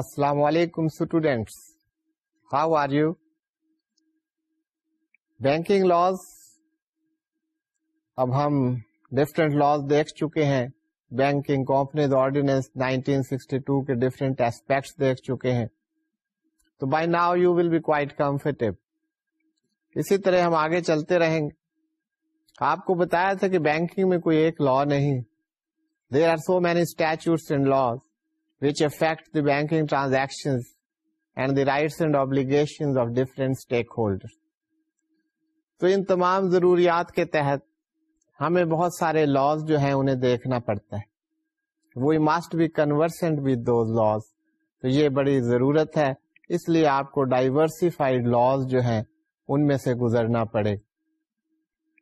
السلام علیکم students how are you banking laws اب ہم ڈفرینٹ لاس دیکھ چکے ہیں۔ بینکنگ کمپنیز آرڈیننس 1962 کے ڈفرینٹ ایسپیکٹس دیکھ چکے ہیں۔ تو by now you will be quite comfortable اسی طرح ہم آگے چلتے رہیں گے۔ آپ کو بتایا تھا کہ بینکنگ میں کوئی ایک لا نہیں۔ There are so many statutes and laws which affect the banking transaction and the rights and obligation of different stakeholder تو ان تمام ضروریات کے تحت ہمیں بہت سارے لاس جو ہیں انہیں دیکھنا پڑتا ہے۔ We must be conversant with those laws تو یہ بڑی ضرورت ہے۔ اس لیے آپ کو ڈائیورسفائڈ لاس جو ہیں ان میں سے گزرنا پڑے۔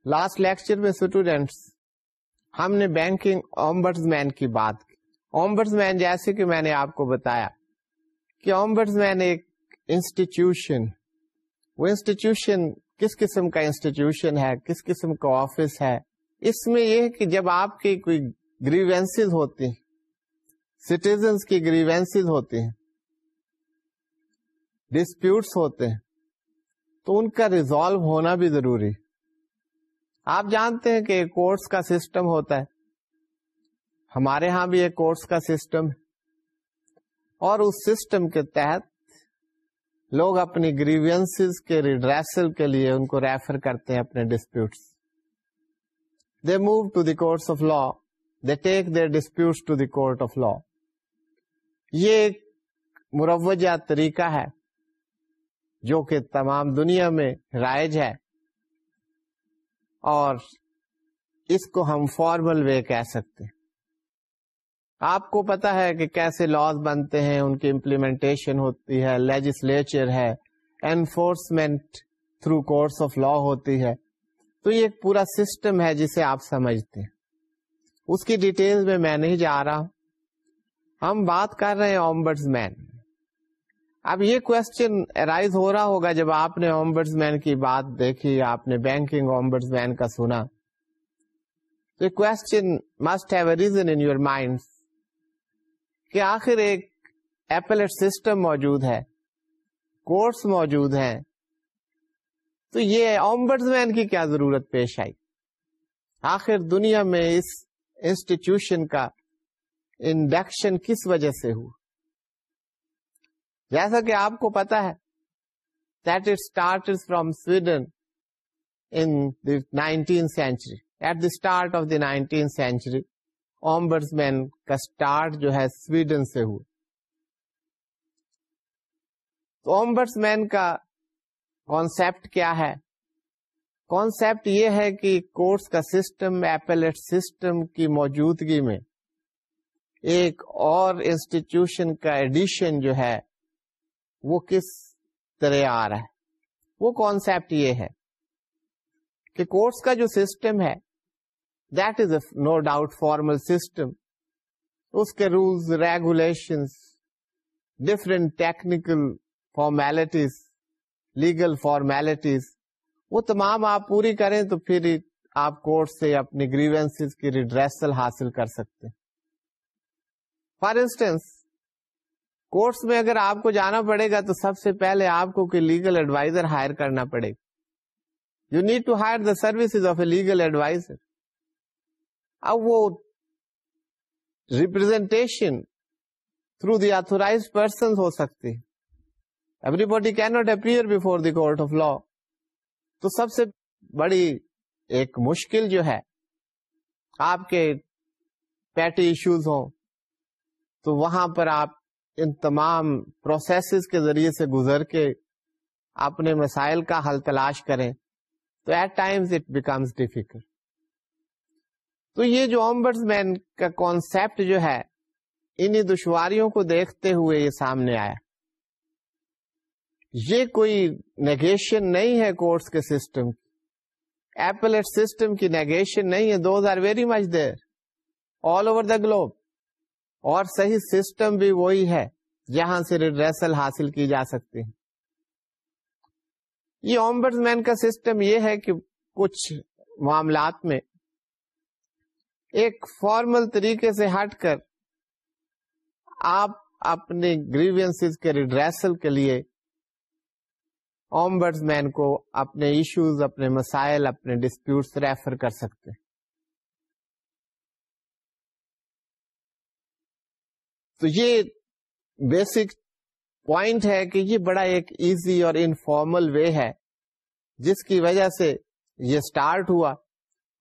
لاسٹ لیکچر میں اسٹوڈینٹس ہم نے بینکنگ اومبرز مین کی بات کی اومبرز مین جیسے کہ میں نے آپ کو بتایا کہ اومبرز مین ایک انسٹیٹیوشن وہ انسٹیٹیوشن کس قسم کا انسٹیٹیوشن ہے؟ کس قسم کا آفس ہے؟ اس میں یہ کہ جب آپ کی کوئی گریوینس ہوتی ہیں سٹیزنس کی گریوینس ہوتی ہیں ڈسپیوٹس ہوتے ہیں، تو ان کا ریزالو ہونا بھی ضروری آپ جانتے ہیں کہ کورس کا سسٹم ہوتا ہے۔ ہمارے ہاں بھی ایک کورس کا سسٹم اور اس سسٹم کے تحت لوگ اپنی گریوینس کے ریڈریسل کے لیے ان کو ریفر کرتے ہیں اپنے disputes. They move to the courts of law they take their dispute to the court of law یہ ایک مروجہ طریقہ ہے جو کہ تمام دنیا میں رائج ہے۔ اور اس کو ہم فارمل وے کہہ سکتے ہیں۔ آپ کو پتا ہے کہ کیسے لاس بنتے ہیں، ان کی امپلیمنٹیشن ہوتی ہے لیجسلیچر ہے enforcement through courts of law ہوتی ہے۔ تو یہ ایک پورا سسٹم ہے جسے آپ سمجھتے ہیں۔ اس کی ڈیٹیل میں میں نہیں جا رہا۔ ہوں ہم بات کر رہے ہیں اومبرز مین اب یہ کوشچن ارائز ہو رہا ہوگا جب آپ نے اومبرز مین کی بات دیکھی، آپ نے بینکنگ اومبرز مین کا سنا۔ Question must have a reason in your mind کہ آخر ایک ایپلٹ سسٹم موجود ہے، کورس موجود ہے تو یہ اومبرز مین کی کیا ضرورت پیش آئی؟ آخر دنیا میں اس انسٹیٹیوشن کا انڈکشن کس وجہ سے ہوا؟ جیسا کہ آپ کو پتا ہے that it start from Sweden in nineteen century at the start of the nineteen century ombudsman کا اسٹارٹ جو ہے سویڈن سے ہوا۔ تو اومبرس مین کا کانسپٹ کیا ہے؟ کانسپٹ یہ ہے کہ کورس کا سسٹم ایپلٹ سسٹم کی موجودگی میں ایک اور انسٹیٹیوشن کا ایڈیشن جو ہے وہ کس طرح آ رہا ہے؟ وہ کانسپٹ یہ ہے کہ کورس کا جو سسٹم ہے that is a no doubt formal system اس کے rules regulation different technical formalities legal formalities وہ تمام آپ پوری کریں تو پھر آپ کورٹ سے اپنی گریوینس کی ریڈریسل حاصل کر سکتے فار انسٹنس کورس میں اگر آپ کو جانا پڑے گا تو سب سے پہلے آپ کو کوئی لیگل ایڈوائزر ہائر کرنا پڑے گا. You need to hire the services of a legal advisor اب وہ representation through the authorize person ہو سکتے everybody can not appear before the court of law تو سب سے بڑی ایک مشکل جو ہے آپ کے پیٹی ایشوز ہوں تو وہاں پر آپ ان تمام پروسیسز کے ذریعے سے گزر کے اپنے مسائل کا حل تلاش کریں تو at times it becomes difficult تو یہ جو اومبرز مین کا کانسیپٹ جو ہے، انہیں دشواریوں کو دیکھتے ہوئے یہ سامنے آیا۔ یہ کوئی نیگیشن نہیں ہے کورس کے سسٹم کی۔ ایپل سسٹم کی نیگیشن نہیں ہے۔ Those are very much there all over the globe اور صحیح سسٹم بھی وہی ہے جہاں سے ریڈریسل حاصل کی جا سکتی ہے۔ یہ اومبرز مین کا سسٹم یہ ہے کہ کچھ معاملات میں ایک فارمل طریقے سے ہٹ کر آپ اپنے گریوینس کے ریڈریسل کے لیے اومبرز مین کو اپنے ایشوز، اپنے مسائل، اپنے ڈسپیوٹس ریفر کر سکتے تو یہ بیسک پوائنٹ ہے کہ یہ بڑا ایک ایزی اور انفارمل وے ہے، جس کی وجہ سے یہ سٹارٹ ہوا۔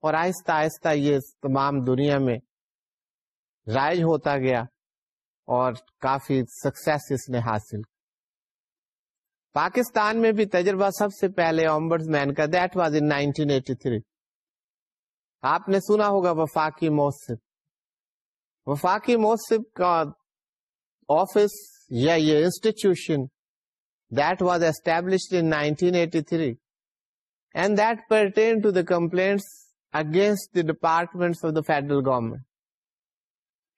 اور آہستہ آہستہ یہ تمام دنیا میں رائج ہوتا گیا اور کافی سکسیس اس نے حاصل پاکستان میں بھی تجربہ سب سے پہلے اومبرز مین کا دیٹ واز ان 1983 آپ نے سنا ہوگا وفاقی موصف وفاقی موصف کا آفس یا یہ institution that was established in 1983 and that pertain to the complaints against the department of the federal government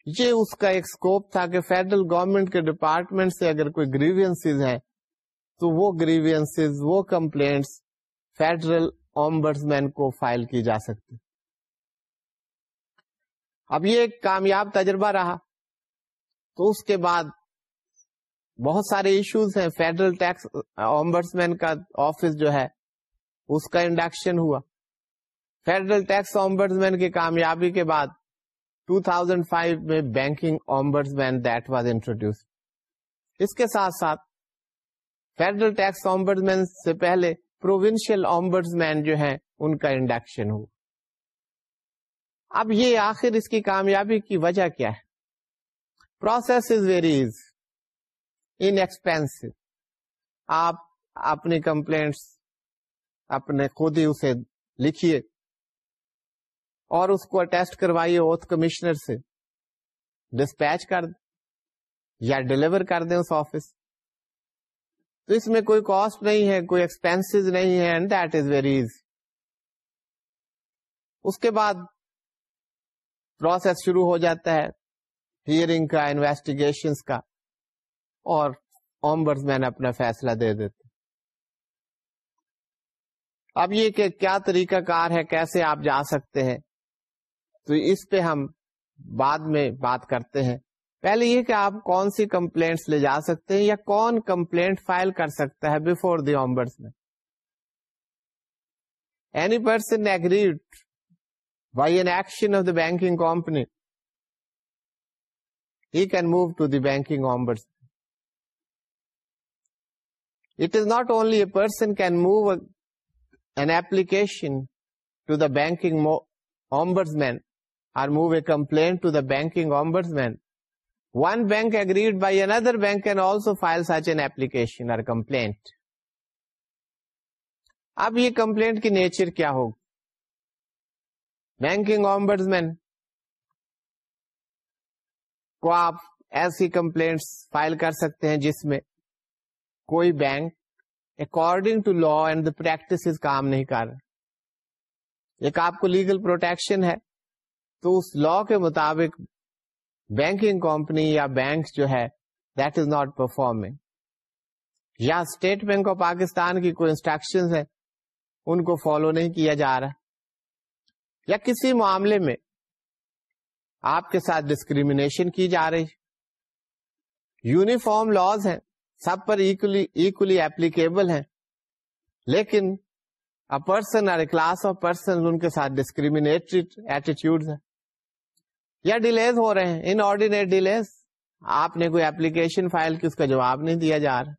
یہ اس کا ایک اسکوپ تھا کہ فیڈرل گورنمنٹ کے ڈپارٹمنٹ سے اگر کوئی گریوینس ہیں، تو وہ گریوینس وہ کمپلینٹس فیڈرل اومبرز مین کو فائل کی جا سکتی۔ اب یہ ایک کامیاب تجربہ رہا۔ تو اس کے بعد بہت سارے ایشوز ہیں۔ فیڈرل ٹیکس اومبرس مین کا آفس جو ہے، اس کا انڈکشن ہوا۔ فیڈرل ٹیکس اومبرس مین کی کامیابی کے بعد 2005 میں banking ombudsman that was introduce اس کے ساتھ ساتھ فیڈرل ٹیکس اومبرس مین سے پہلے پروونشل اومبرس مین جو ہیں، ان کا انڈکشن ہوا۔ اب یہ آخر اس کی کامیابی کی وجہ کیا ہے؟ پروسیس از ویری انسپینسو آپ اپنی کمپلینٹس اپنے خود ہی اسے لکھیے۔ اور اس کو اٹیسٹ کروائیے اوتھ کمشنر سے. ڈسپیچ کر دیں یا ڈلیور کر دیں اس آفس تو اس میں کوئی کاسٹ نہیں ہے، کوئی ایکسپینس نہیں ہے and that is very easy اس کے بعد پروسیس شروع ہو جاتا ہے ہیئرنگ کا انویسٹیگیشن کا، اور اومبرز مین اپنا فیصلہ دے دیتے اب یہ کہ کیا طریقہ کار ہے، کیسے آپ جا سکتے ہیں؟ تو اس پہ ہم بعد میں بات کرتے ہیں۔ پہلے یہ کہ آپ کون سی کمپلینٹس لے جا سکتے ہیں یا کون کمپلینٹ فائل کر سکتا ہے بفور دی اومبرس میں any person aggrieved by an action of the banking company he can move to the banking ombudsman. It is not only a person can move a, an application to the banking ombudsman. Or move a complaint to the banking ombudsman. One bank agreed by another bank can also file such an application or complaint. اب یہ complaint کی nature کیا ہوگی banking آمبرزمین کو آپ ایسی complaints file کر سکتے ہیں جس میں کوئی bank according to law and the practice کام نہیں کر رہا ایک آپ کو لیگل پروٹیکشن ہے تو اس لا کے مطابق بینکنگ کمپنی یا بینک جو ہے دیٹ از ناٹ پرفارمنگ یا اسٹیٹ بینک آف پاکستان کی کوئی انسٹرکشن ہے ان کو فالو نہیں کیا جا رہا. یا کسی معاملے میں آپ کے ساتھ ڈسکریمنیشن کی جا رہی. یونیفارم لاز ہیں، سب پر ایکولی ایپلیکیبل ہیں. لیکن پرسن اور کلاس آف پرسن ان کے ساتھ ڈسکریمنیٹری ایٹیٹیوڈ ہے یا ڈیلیز ہو رہے ہیں؟ ان آرڈینیٹ ڈیلیز آپ نے کوئی ایپلیکیشن فائل کی اس کا جواب نہیں دیا جا رہا.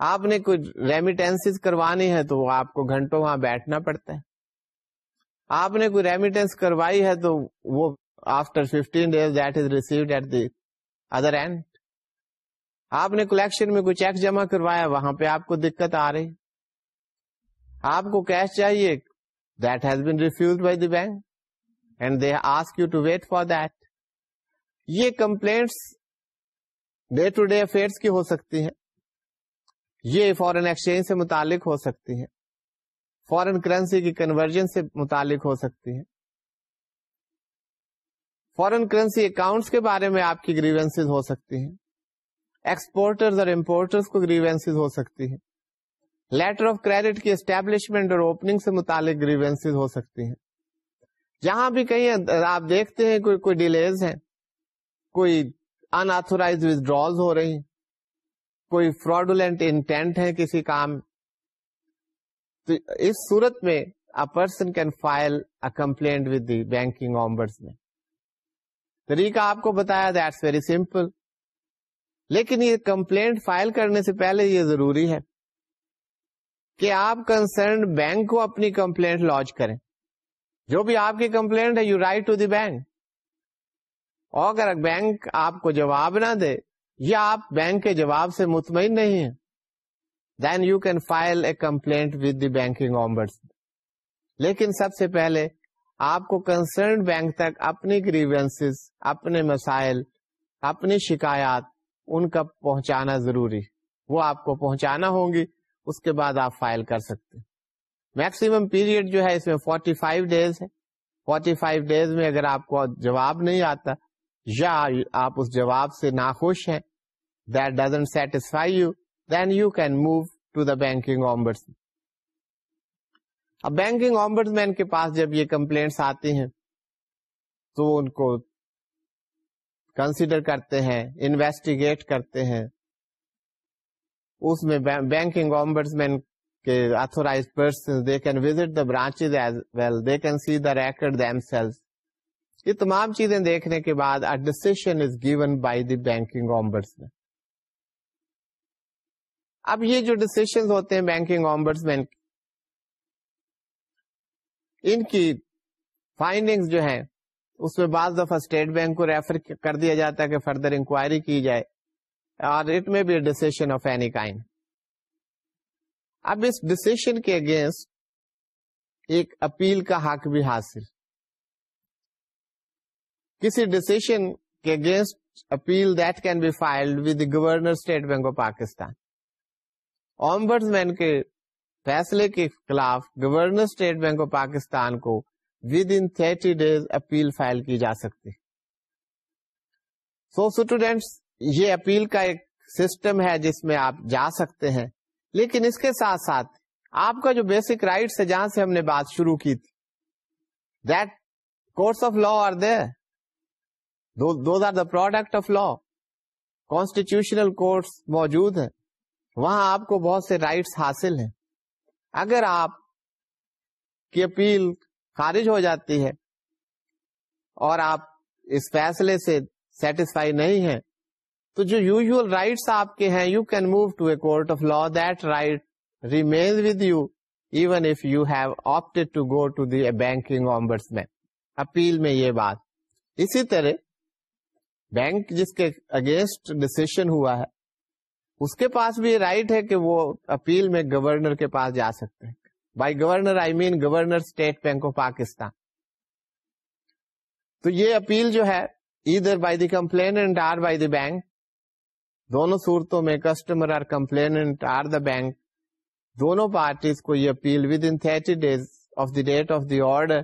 آپ نے کوئی ریمیٹینس کروانی ہے تو آپ کو گھنٹوں وہاں بیٹھنا پڑتا ہے. آپ نے کوئی ریمیٹینس کروائی ہے تو وہ after fifteen days that is received at the other end آپ نے کلیکشن میں کوئی چیک جمع کروایا وہاں پہ آپ کو دقت آ رہی. آپ کو کیش چاہیے that has been refuse by the bank and they ask you to wait for that یہ complaints day to day affairs کی ہو سکتی ہیں. یہ فورن ایکسچینج سے متعلق ہو سکتی ہیں. فورن کرنسی کی کنورژن سے متعلق ہو سکتی ہیں. فورن کرنسی اکاؤنٹس کے بارے میں آپ کی گریوینس ہو سکتی ہیں. ایکسپورٹر اور امپورٹر کو گریوینس ہو سکتی ہیں. لیٹر آف کریڈٹ کی اسٹیبلشمنٹ اور اوپننگ سے متعلق گریوینس ہو سکتی ہیں. جہاں بھی کہیں آپ دیکھتے ہیں کوئی کوئی ڈیلیز ہیں، کوئی انآتھورائز ودرال ہو رہی کوئی فراڈولینٹ انٹینٹ ہے کسی کام۔ تو اس صورت میں person can file a complaint with the banking ombudsman میں طریقہ آپ کو بتایا دیٹس ویری سمپل لیکن یہ کمپلینٹ فائل کرنے سے پہلے یہ ضروری ہے کہ آپ کنسرنڈ بینک کو اپنی کمپلینٹ لانچ کریں۔ جو بھی آپ کی کمپلینٹ ہے you write to the bank اور اگر بینک آپ کو جواب نہ دے، یا آپ بینک کے جواب سے مطمئن نہیں ہیں then you can file a complaint with the banking ombudsman لیکن سب سے پہلے آپ کو کنسرن بینک تک اپنی گریوینس اپنے مسائل، اپنی شکایات ان کا پہنچانا ضروری وہ آپ کو پہنچانا ہوں گی، اس کے بعد آپ فائل کر سکتے میکسیمم پیریڈ جو ہے اس میں 45 ڈیز ہے۔ 45 ڈیز میں اگر آپ کو جواب نہیں آتا یا آپ اس جواب سے ناخوش ہیں that doesn't satisfy you then you can move to the banking ombudsman اب بینکنگ آمبرس مین کے پاس جب یہ کمپلینٹس آتی ہیں، تو ان کو کنسیڈر کرتے ہیں انویسٹیگیٹ کرتے ہیں۔ اس میں بینکنگ آمبرس مین کے authorize person they can visit the branch as well they can see the record themselves یہ تمام چیزیں دیکھنے کے بعد decision is given by the banking ombudsman اب یہ جو ڈسیشن ہوتے ہیں بینکنگ آمبرس مین ان کی فائنڈنگ جو ہیں، اس میں بعض دفعہ اسٹیٹ بینک کو ریفر کر دیا جاتا ہے کہ فردر انکوائری کی جائے اور it may be decision of any kind اب اس ڈسیشن کے اگینسٹ ایک اپیل کا حق بھی حاصل۔ کسی ڈسیشن کے against appeal that can be filed with governor State Bank of Pakistan ombudsman کے فیصلے کے خلاف governor State Bank of Pakistan کو within thirty days appeal file کی جا سکتی۔ سو اسٹوڈینٹس یہ اپیل کا ایک سسٹم ہے جس میں آپ جا سکتے ہیں۔ لیکن اس کے ساتھ ساتھ آپ کا جو بیسک رائٹس ہے، جہاں سے ہم نے بات شروع کی تھی that courts of law are those are the product of law constitutional courts موجود ہیں۔ وہاں آپ کو بہت سے رائٹس حاصل ہیں۔ اگر آپ کی اپیل خارج ہو جاتی ہے اور آپ اس فیصلے سے سیٹسفائی نہیں ہیں تو جو یوزل رائٹس آپ کے ہیں you can move to a court of law that right remain with you even if you have opted to go to the banking ombudsman appeal میں یہ بات. اسی طرح بینک جس کے اگینسٹ ڈسیشن ہوا ہے، اس کے پاس بھی رائٹ ہے کہ وہ اپیل میں گورنر کے پاس جا سکتے ہیں. By governor I mean governor State Bank of Pakistan تو یہ اپیل جو ہے ادھر by the complaint or by the bank دونوں صورتوں میں customer or complaint or the bank دونوں پارٹیز کو یہ appeal within thirty days of the date of the order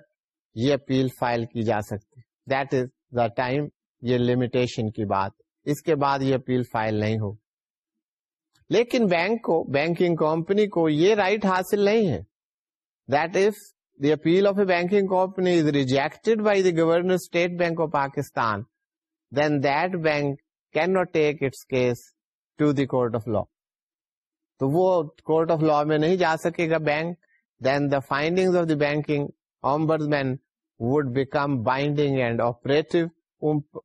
یہ اپیل فائل کی جا سکتی. دیٹ از دا ٹائم یہ لمیٹیشن کی بات. اس کے بعد یہ اپیل فائل نہیں ہو لیکن بینک کو بینکنگ کمپنی کو یہ رائٹ right حاصل نہیں ہے. That is the appeal of a banking company is rejected by the governor State Bank of Pakistan then that bank can not take its case to the court of law. تو وہ court of law میں نہیں جا سکے گا bank then the finding of the banking man would become binding and operative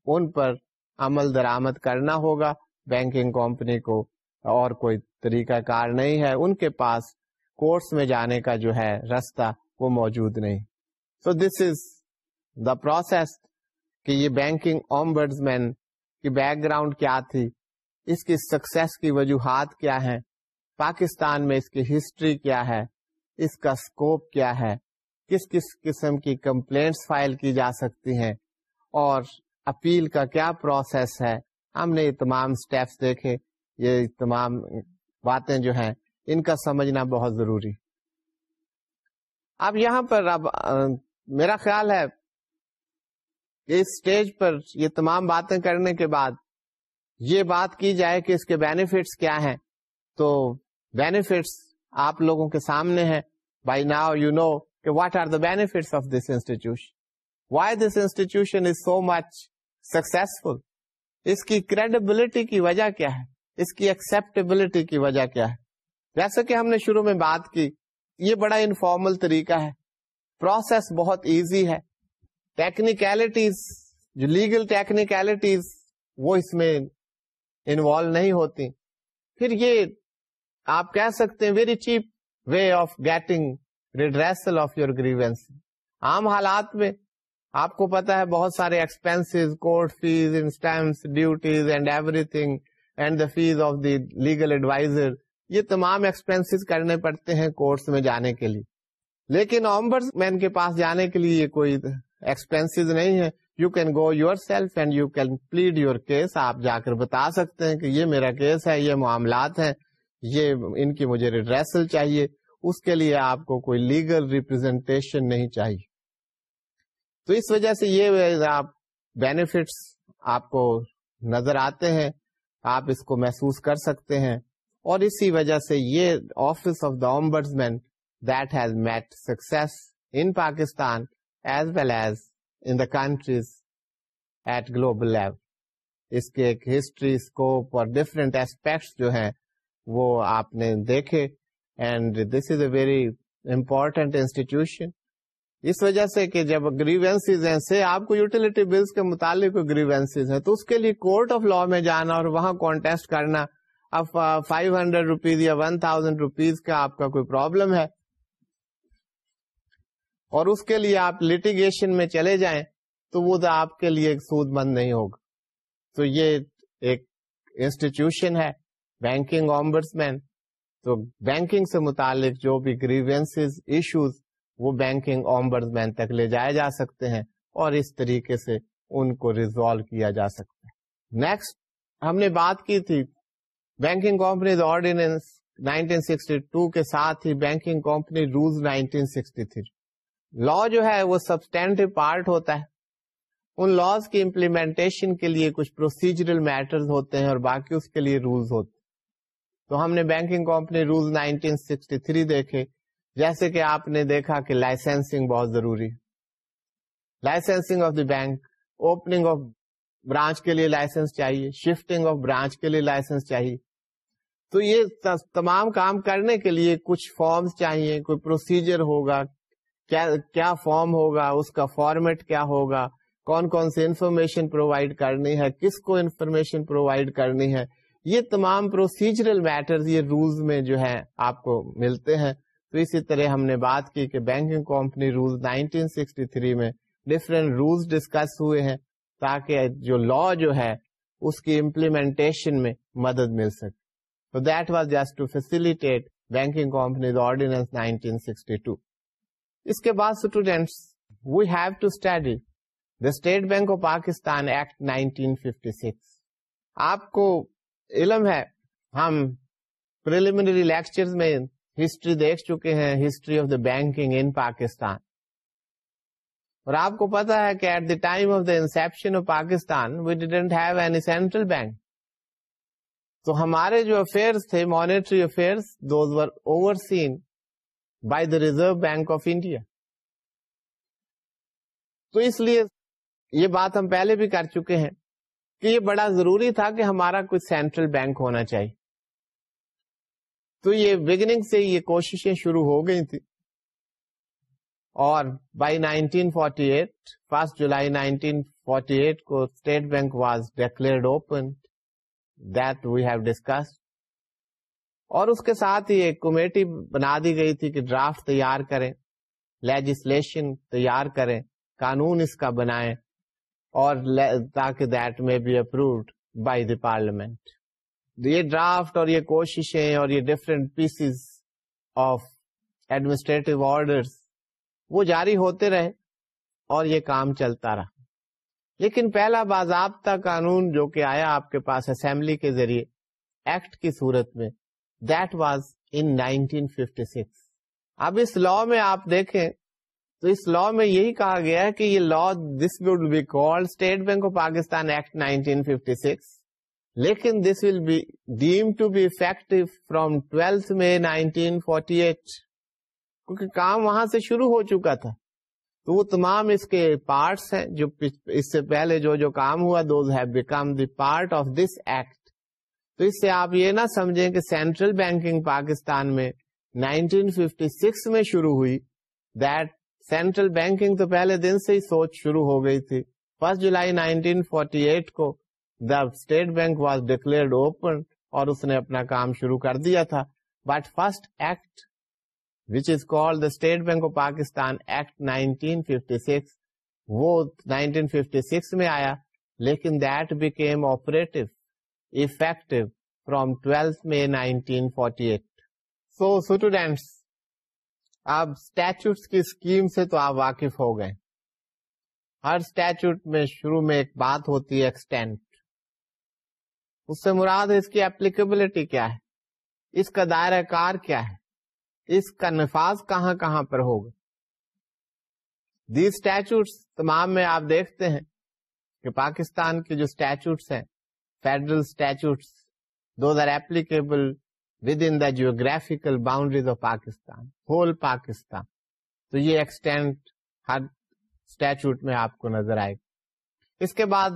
ان پر عمل درآمد کرنا ہوگا۔ بینکنگ کمپنی کو اور کوئی طریقہ کار نہیں ہے۔ ان کے پاس کورس میں جانے کا جو ہے رستہ وہ موجود نہیں۔ So this is the process کہ یہ بینکنگ آمبرڈ مین کی بیک گراؤنڈ کیا تھی؟ اس کی سکسیس کی وجوہات کیا ہے پاکستان میں اس کی ہسٹری کیا ہے؟ اس کا اسکوپ کیا ہے؟ کس کس قسم کی کمپلینٹس فائل کی جا سکتی ہیں؟ اور اپیل کا کیا پروسیس ہے؟ ہم نے یہ تمام اسٹیپس دیکھے، یہ تمام باتیں جو ہیں، ان کا سمجھنا بہت ضروری۔ اب یہاں پر اب میرا خیال ہے اس اسٹیج پر یہ تمام باتیں کرنے کے بعد یہ بات کی جائے کہ اس کے بینیفٹس کیا ہیں۔ تو بینیفٹس آپ لوگوں کے سامنے ہیں۔ بائی ناؤ یو نو کہ what are the benefits of this institution why this institution is so much successful اس کی کریڈیبلٹی کی وجہ کیا ہے؟ اس کی ایکسپٹیبلٹی کی وجہ کیا ہے؟ جیسا کہ ہم نے شروع میں بات کی، یہ بڑا انفارمل طریقہ ہے۔ پروسیس بہت ایزی ہے۔ ٹیکنیکلٹیز جو لیگل ٹیکنیکلٹیز وہ اس میں انوالو نہیں ہوتی۔ پھر یہ آپ کہہ سکتے ہیں very cheap way of getting redressal of your grievance عام حالات میں آپ کو پتا ہے بہت سارے expense court fee in stamps duties and everything and the fee of the legal advisor یہ تمام ایکسپینس کرنے پڑتے ہیں کورٹس میں جانے کے لیے۔ لیکن آمبرس مین کے پاس جانے کے لیے کوئی ایکسپینس نہیں ہے you can go yourself and you can plead your case آپ جا کر بتا سکتے ہیں کہ یہ میرا کیس ہے، یہ معاملات ہیں، یہ ان کی مجھے ریڈریسل چاہیے۔ اس کے لیے آپ کو کوئی لیگل ریپرزینٹیشن نہیں چاہیے۔ تو اس وجہ سے یہ آپ بینیفٹس آپ کو نظر آتے ہیں، آپ اس کو محسوس کر سکتے ہیں۔ اور اسی وجہ سے یہ office of the ombudsman that has met success in Pakistan as well as in the countries at global level اس کے ایک ہسٹری اسکوپ اور ڈفرینٹ ایسپیکٹس جو ہیں وہ آپ نے دیکھے and this is a very important institution اس وجہ سے کہ جب گریوینس ہیں سے آپ کو یوٹیلٹی بلس کے متعلق گریوینس ہیں تو اس کے لیے کورٹ آف لا میں جانا اور وہاں کانٹیسٹ کرنا اب five hundred rupees or one thousand rupees کا آپ کا کوئی پرابلم ہے اور اس کے لیے آپ لٹیگیشن میں چلے جائیں تو وہ آپ کے لیے سود مند نہیں ہوگا۔ تو یہ ایک انسٹیٹیوشن ہے بینکنگ آمبرس مین تو بینکنگ سے متعلق جو بھی گریوینس ایشوز وہ بینکنگ آمبرز مین تک لے جائے جا سکتے ہیں اور اس طریقے سے ان کو ریزالو کیا جا سکتا ہے۔ نیکسٹ ہم نے بات کی تھی بینکنگ کمپنیز آرڈیننس 1962 کے ساتھ ہی بینکنگ کمپنی رولز 1963 لا جو ہے وہ سبسٹینٹو پارٹ ہوتا ہے۔ ان لاس کی امپلیمنٹیشن کے لیے کچھ پروسیجرل میٹرز ہوتے ہیں اور باقی اس کے لیے رولز ہوتے تو ہم نے بینکنگ کمپنی رولز 1963 دیکھے۔ جیسے کہ آپ نے دیکھا کہ لائسنسنگ بہت ضروری licensing of the bank opening of branch کے لیے لائسنس چاہیے۔ شفٹنگ آف برانچ کے لیے لائسنس چاہیے۔ تو یہ تمام کام کرنے کے لیے کچھ فارمز چاہیے، کوئی پروسیجر ہوگا۔ کیا فارم ہوگا، اس کا فارمیٹ کیا ہوگا، کون کون سی انفارمیشن پرووائڈ کرنی ہے، کس کو انفارمیشن پرووائڈ کرنی ہے، یہ تمام پروسیجرل میٹرز یہ رولز میں جو ہے آپ کو ملتے ہیں۔ تو اسی طرح ہم نے بات کی کہ بینکنگ کمپنی رول 1963 میں ڈفرینٹ رولس ڈسکس ہوئے ہیں تاکہ جو لا جو ہے اس کی امپلیمنٹیشن میں مدد مل سکے۔ تو that was just to facilitate banking companies ordinance 1962 اس کے بعد students we have to study the State Bank of Pakistan act 1956 آپ کو علم ہے، ہم پریلیمنری لیکچر میں ہسٹری دیکھ چکے ہیں history of the banking in Pakistan اور آپ کو پتا ہے کہ at the time of the inception of Pakistan we didn't have any central bank تو ہمارے جو افیئرس تھے monetary affairs those were overseen by the Reserve Bank of India تو اس لیے یہ بات ہم پہلے بھی کر چکے ہیں کہ یہ بڑا ضروری تھا کہ ہمارا کچھ سینٹرل بینک ہونا چاہیے۔ تو یہ بگننگ سے یہ کوششیں شروع ہو گئی تھی اور بائی 1948 فرسٹ جولائی 1948 کو State Bank was declared open that we have discuss اور اس کے ساتھ ہی ایک کمیٹی بنا دی گئی تھی کہ ڈرافٹ تیار کریں لیجسلیشن تیار کریں، قانون اس کا بنائیں اور تاکہ that may be approved by the parliament یہ ڈرافٹ اور یہ کوششیں اور یہ different pieces of administrative order وہ جاری ہوتے رہے اور یہ کام چلتا رہا۔ لیکن پہلا باضابطہ قانون جو کہ آیا آپ کے پاس اسمبلی کے ذریعے ایکٹ کی صورت میں دیٹ واز ان 1956 اب اس لا میں آپ دیکھیں تو اس لا میں یہی کہا گیا ہے کہ یہ law this would be call State Bank of Pakistan act 1956 لیکن this will be deem to be effective from twelfth May nineteen forty eight کیونکہ کام وہاں سے شروع ہو چکا تھا. تو وہ تمام اس کے پارٹس ہیں جو اس سے پہلے جو جو کام ہوا those have become the part of this act تو اس سے آپ یہ نہ سمجھیں کہ سینٹرل بینکنگ پاکستان میں 1956 میں شروع ہوئی۔ دیٹ سینٹرل بینکنگ تو پہلے دن سے ہی سوچ شروع ہو گئی تھی۔ فرسٹ جولائی 1948 کو the State Bank was declared open اور اس نے اپنا کام شروع کر دیا تھا۔ But first act, which is call the State Bank of Pakistan Act 1956 وہ 1956 میں آیا، لیکن that became operative. Effective from twelfth میں 1948 سو اسٹوڈینٹس اب اسٹیچوٹ کی اسکیم سے تو آپ واقف ہو گئے ہر اسٹیچوٹ میں شروع میں ایک بات ہوتی ہے ایکسٹینٹ اس سے مراد اس کی اپلیکیبلٹی کیا ہے اس کا دائرہ کار کیا ہے اس کا نفاذ کہاں کہاں پر ہوگا دی اسٹیچوٹس تمام میں آپ دیکھتے ہیں کہ پاکستان کے جو اسٹیچوٹس ہیں federal statutes those are applicable within the geographical boundaries of Pakistan whole Pakistan تو یہ ایکسٹینٹ ہر اسٹیچوٹ میں آپ کو نظر آئے گا اس کے بعد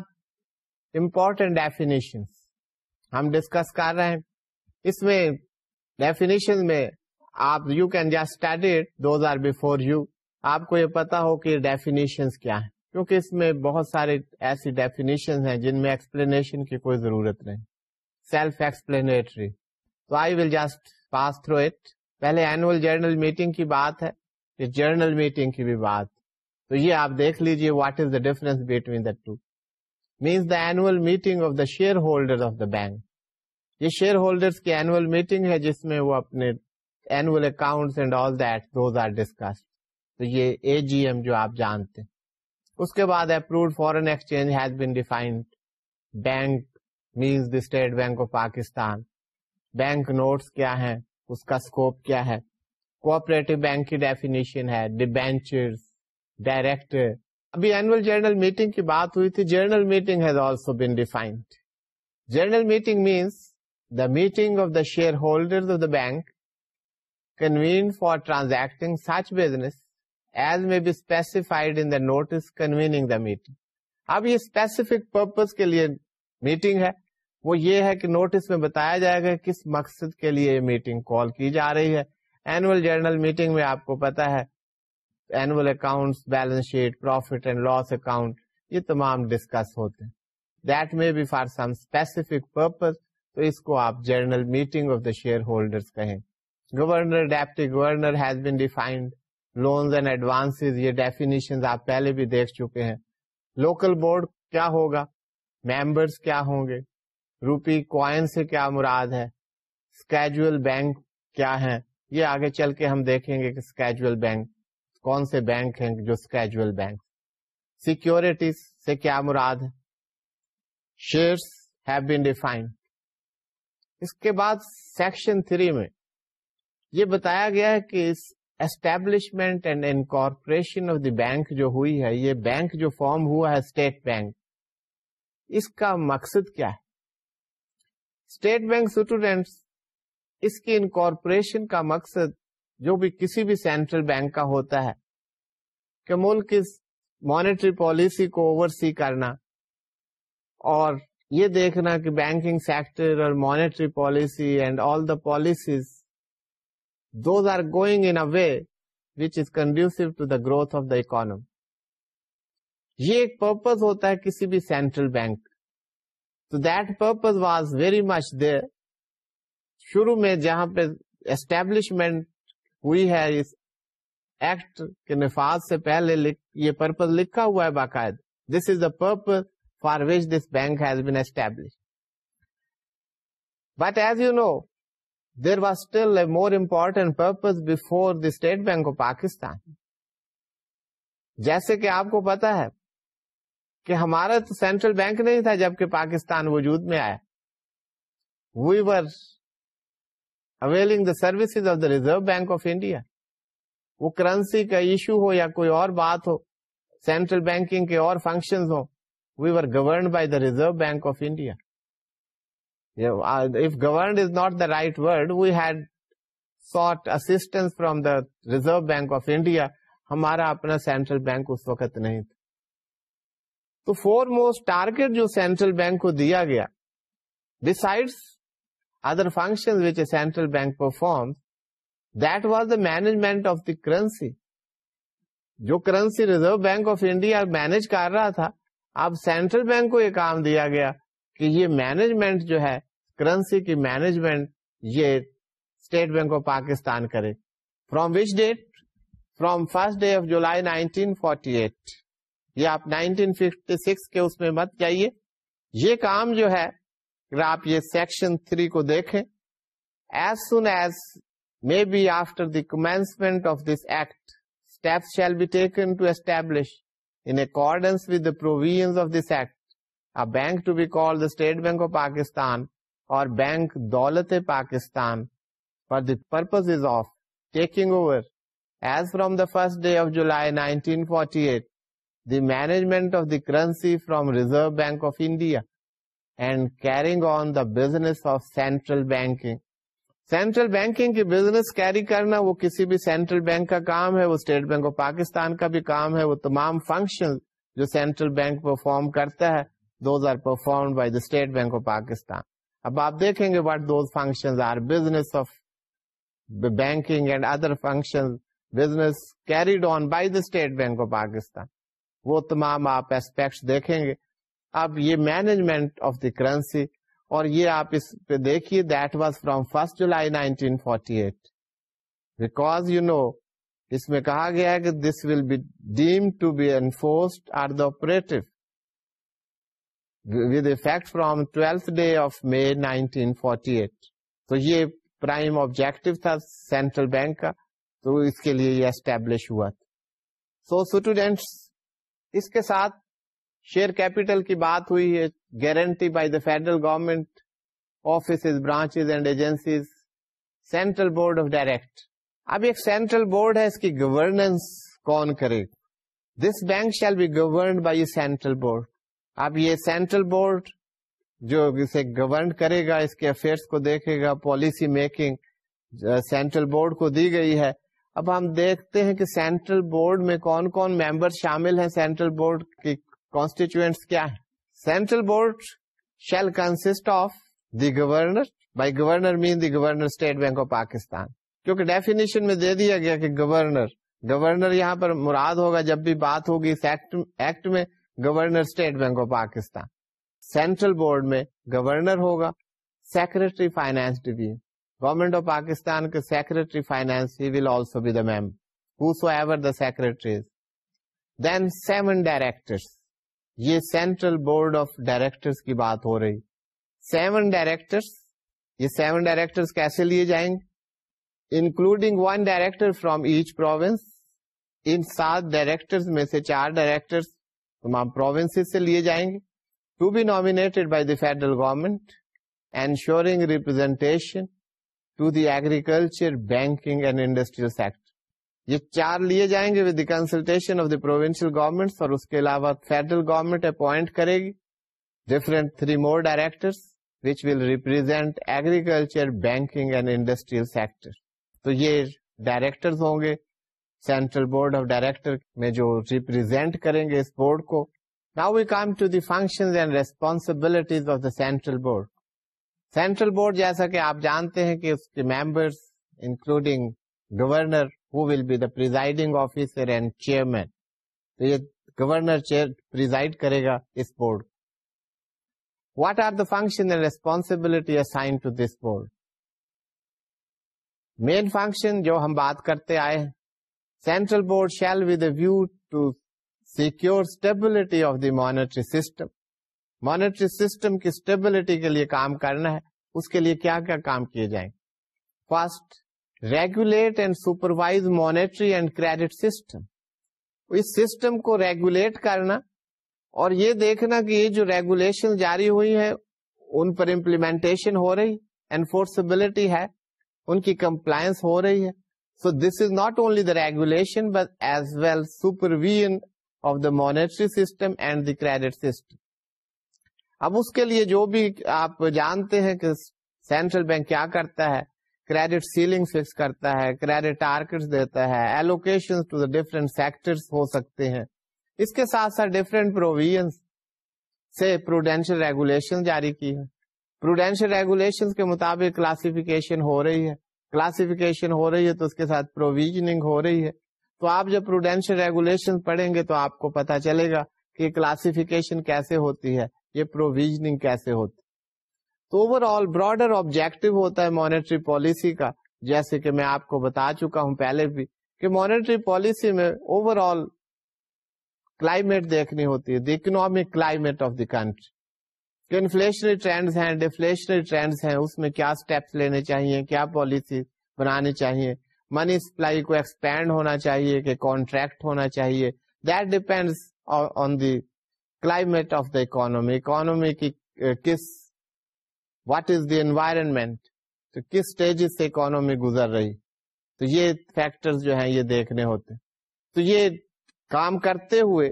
امپورٹینٹ ڈیفینیشن ہم ڈسکس کر رہے ہیں اس میں ڈیفینیشن میں آپ you can just those are before you آپ کو یہ پتا ہو کہ ڈیفینیشن کیا ہے کیونکہ اس میں بہت سارے ایسی ڈیفینیشن ہیں جن میں ایکسپلینیشن کی کوئی ضرورت نہیں۔ سیلف ایکسپلینیٹری تو I will just pass through it پہلے اینوئل جرنل میٹنگ کی بات ہے یہ جرنل میٹنگ کی بھی بات۔ تو یہ آپ دیکھ لیجیے what is the difference between the two means the annual meeting of the shareholder of the bank یہ شیئر ہولڈر کی اینوئل میٹنگ ہے جس میں وہ اپنے annual account and all that those are discuss تو یہ اے جی ایم جو آپ جانتے ہیں۔ اس کے بعد approved foreign exchange has been defined bank means the State Bank of Pakistan bank notes کیا ہے اس کا اسکوپ کیا ہے کوپریٹو بینک کی ڈیفینیشن ہے ڈیبینچر ڈائریکٹر ابھی اینوئل جرنل میٹنگ کی بات ہوئی تھی general meeting has also been defined general meeting means the meeting of the shareholder of the bank convene for transacting such business as may be specified in the notice convening the meeting اب یہ specific purpose کے لیے meeting ہے۔ وہ یہ ہے کہ notice میں بتایا جائے گا کس مقصد کے لیے یہ میٹنگ کال کی جا رہی ہے۔ اینوئل جرنل میٹنگ میں آپ کو پتا ہے۔ Annual account balance sheet profit and loss account یہ تمام ڈسکس ہوتے ہیں۔ That may be for some specific purpose تو اس کو آپ general meeting of the shareholder کہیں۔ Governor deputy governor has been defined loans and advance یہ ڈیفینیشن آپ پہلے بھی دیکھ چکے ہیں۔ لوکل بورڈ کیا ہوگا؟ ممبرس کیا ہوں گے؟ روپی کوائن سے کیا مراد ہے؟ اسکیجل بینک کیا ہے؟ یہ آگے چل کے ہم دیکھیں گے کہ اسکیجل بینک کون سے بینک ہیں جو اسکیجل بینک سیکورٹیز سے کیا مراد ہے؟ شیئرس ہیو بین ڈیفائنڈ اس کے بعد سیکشن تھری میں یہ بتایا گیا ہے کہ اس establishment and incorporation of the bank جو ہوئی ہے، یہ بینک جو فارم ہوا ہے اسٹیٹ بینک اس کا مقصد کیا ہے؟ اسٹیٹ بینک اسٹوڈینٹس اس کی انکارپوریشن کا مقصد جو بھی کسی بھی سینٹرل بینک کا ہوتا ہے، کہ ملک اس مانیٹری پالیسی کو اوور سی کرنا اور یہ دیکھنا کہ بینکنگ سیکٹر اور monetary policy and all the policies those are going in way which is conducive to the growth of the economy یہ ایک پرپز ہوتا ہے کسی بھی سینٹرل بینک تو that purpose was very much there شروع میں جہاں پہ اسٹیبلشمنٹ ہوئی ہے، اس ایکٹ کے نفاذ سے پہلے یہ پرپز لکھا ہوا ہے باقاعد this is the purpose for which this bank has been establish but as you know there was still a more important purpose before the State Bank of Pakistan جیسے کہ آپ کو پتا ہے کہ ہمارا تو سینٹرل بینک نہیں تھا جبکہ پاکستان وجود میں آیا. We were availing the services of the Reserve Bank of India وہ کرنسی کا ایشو ہو یا کوئی اور بات ہو سینٹرل بینکنگ کے اور function who we were governed by the Reserve Bank of India governed is not the right word we had sought assistance from the Reserve Bank of India ہمارا اپنا سینٹرل بینک اس وقت نہیں تھا۔ تو foremost target جو central bank کو دیا گیا decide other function which a central bank perform that was the management of the currency جو currency Reserve Bank of India manage کر رہا تھا، اب سینٹرل بینک کو یہ کام دیا گیا۔ کہ یہ مینجمنٹ جو ہے کرنسی کی مینجمنٹ یہ اسٹیٹ بینک آف پاکستان کرے. From which date from first day of July nineteen forty eight یہ آپ نائنٹین ففٹی سکس کے اس میں مت جائیے. یہ کام جو ہے، اگر آپ یہ سیکشن تھری کو دیکھیں as soon as may be after the commencement of this act steps shall be taken to establish in accordance with the provisions of bank to be call the State Bank of Pakistan اور bank Daulat Pakistan for the purpose of taking over as from the first day of July nineteen forty eight the management of the currency from Reserve Bank of India and carrying on the business of central banking central banking کی business carry کرنا وہ کسی بھی central bank کا کام ہے وہ State bank of Pakistan کا بھی کام ہے وہ تمام فنکشن جو سینٹرل بینک پرفارم کرتا ہے those are perform by the State Bank of Pakistan اب آپ دیکھیں گے what those function are business of banking and other function business carried on by the State Bank of Pakistan وہ تمام آپ aspect دیکھیں گے. اب یہ مینجمنٹ آف دی کرنسی اور یہ آپ اس پہ دیکھیے that was from first July nineteen forty eight because you know اس میں کہا گیا ہے کہ this will be deemed to be enforced or the operative with effect from twelfth day of May nineteen forty eight تو یہ prime objective تھا central bank کا، تو اس کے لیے یہ اسٹیبلش ہوا تھا. سو اسٹوڈینٹس اس کے ساتھ شیئر کیپیٹل کی بات ہوئی ہے guarantee by the federal government office branch and agencies central board of direct اب ایک سینٹرل بورڈ ہے، اس کی گورننس کون کرے؟ This bank shall be governed by central board اب یہ سینٹرل بورڈ جو اسے گورن کرے گا، اس کے افیئرس کو دیکھے گا، پالیسی میکنگ سینٹرل بورڈ کو دی گئی ہے۔ اب ہم دیکھتے ہیں کہ سینٹرل بورڈ میں کون کون ممبر شامل ہیں، سینٹرل بورڈ کی کانسٹیچوئنٹس کیا ہے central board shall consist of the governor by governor mean the governor State Bank of Pakistan کیونکہ ڈیفینیشن میں دے دیا گیا کہ گورنر گورنر یہاں پر مراد ہوگا جب بھی بات ہوگی اس ایکٹ میں۔ Governor State Bank of Pakistan. Central board میں گورنر ہوگا، secretary finance division. Government of Pakistan کے secretary finance he will also be the ma'am whosoever the secretaries then seven directors یہ سینٹرل بورڈ آف ڈائریکٹر کی بات ہو رہی۔ Seven director یہ seven director کیسے لیے جائیں گے؟ Including one director from each province ان سات ڈائریکٹر میں سے چار ڈائریکٹر تمام پروونس سے لیے جائیں گے۔ To be named by the federal government ensuring representation to the agriculture banking and industrial sector یہ چار لیے جائیں گے with consultation of the provincial government اور اس کے علاوہ فیڈرل گورنمنٹ اپوائنٹ کرے گی۔ Different three more director which will represent agriculture banking and industrial sector تو یہ ڈائریکٹر ہوں گے۔ سینٹرل بورڈ آف ڈائریکٹر میں جو ریپرزینٹ کریں گے اس بورڈ کو۔ Now we come to the function and responsibilities of the central board central board جیسا کہ آپ جانتے ہیں کہ اس کے members including governor who will be the presiding officer and chairman تو یہ گورنر چیئر کرے گا اس board what are the function and responsibility assign to this board main function جو ہم بات کرتے آئے central board shall with a view to secure stability of the monetary system monetary system کی اسٹیبلٹی کے لیے کام کرنا ہے اس کے لیے کیا کیا کام کیے جائیں first regulate and supervise monetary and credit system us system کو ریگولیٹ کرنا اور یہ دیکھنا کہ یہ جو ریگولیشن جاری ہوئی ہے ان پر امپلیمنٹیشن ہو رہی انفورسبلٹی ہے ان کی کمپلائنس ہو رہی ہے so this is not only the regulation but as well supervision of the monetary system and the credit system اب اس کے لیے جو بھی آپ جانتے ہیں کہ سینٹرل بینک کیا کرتا ہے کریڈٹ سیلنگ فکس کرتا ہے کریڈٹ ٹارگیٹ دیتا ہے allocation to the different sector ہو سکتے ہیں. اس کے ساتھ ساتھ ڈفرینٹ پروویژ سے پروڈینشیل ریگولیشن جاری کی ہے. پروڈینشیل ریگولیشن کے مطابق کلاسیفیکیشن ہو رہی ہے. کلاسیفیکیشن ہو رہی ہے تو اس کے ساتھ پروویژنگ ہو رہی ہے۔ تو آپ جب پروڈینشیل ریگولیشن پڑھیں گے تو آپ کو پتا چلے گا کہ کلاسیفیکیشن کیسے ہوتی ہے، یہ پروویژنگ کیسے ہوتی تو اوور آل براڈر آبجیکٹو ہوتا ہے مانیٹری پالیسی کا۔ جیسے کہ میں آپ کو بتا چکا ہوں پہلے بھی کہ مانیٹری پالیسی میں اوور آل کلائمیٹ دیکھنی ہوتی ہے the economic climate of the country کہ انفلشنری ٹرینڈز ہیں ڈیفلیشنری ٹرینڈز ہیں، اس میں کیا اسٹیپس لینے چاہیے، کیا پالیسی بنانی چاہیے منی سپلائی کو ایکسپینڈ ہونا چاہیے کہ کانٹریکٹ ہونا چاہیے that depend on the climate of the economy economy کی eh, کس واٹ از دی انوائرمنٹ تو کس اسٹیج سے اکانومی گزر رہی؟ تو یہ فیکٹر جو ہیں یہ دیکھنے ہوتے تو یہ کام کرتے ہوئے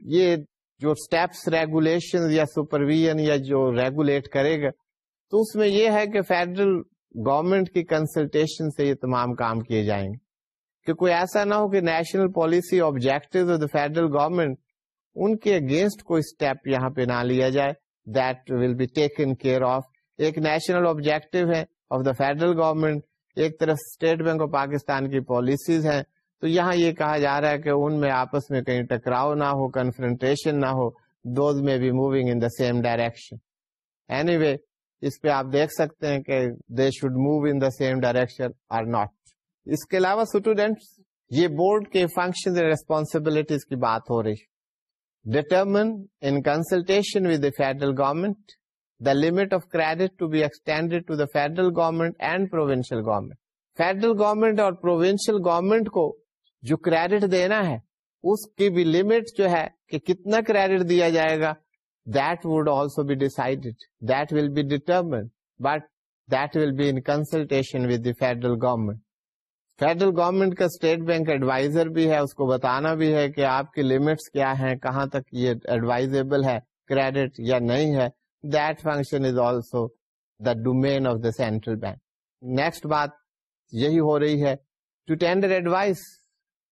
یہ جو اسٹیپس ریگولیشن یا سپرویژن یا جو ریگولیٹ کرے گا، تو اس میں یہ ہے کہ فیڈرل گورنمنٹ کی کنسلٹیشن سے یہ تمام کام کیے جائیں گے۔ کہ کوئی ایسا نہ ہو کہ national policy objective the federal government ان کے اگینسٹ کوئی اسٹیپ یہاں پہ نہ لیا جائے۔ That will be taken care of ایک نیشنل آبجیکٹو ہے آف دا فیڈرل گورنمنٹ ایک طرف اسٹیٹ بینک آف پاکستان کی پالیسیز ہیں۔ تو یہاں یہ کہا جا رہا ہے کہ ان میں آپس میں کہیں ٹکراؤ نہ ہو کنفرنٹیشن نہ ہو دوز میں be moving in the same direction anyway اس پہ آپ دیکھ سکتے ہیں کہ they should move in the same direction or not اس کے علاوہ اسٹوڈینٹس یہ بورڈ کے فنکشن ریسپانسبلٹیز کی بات ہو رہی determine in consultation with the federal government the limit of credit to be extended to the federal government and provincial government federal government اور provincial government کو جو کریڈٹ دینا ہے، اس کی بھی لمٹ جو ہے کہ کتنا کریڈٹ دیا جائے گا that would also be decided that will be determined but that will be in consultation with the federal government federal government کا اسٹیٹ بینک ایڈوائزر بھی ہے، اس کو بتانا بھی ہے کہ آپ کی لمٹس کیا ہیں، کہاں تک یہ ایڈوائزبل ہے کریڈٹ یا نہیں ہے. That function is also the domain of the central bank next بات یہی ہو رہی ہے to tender advise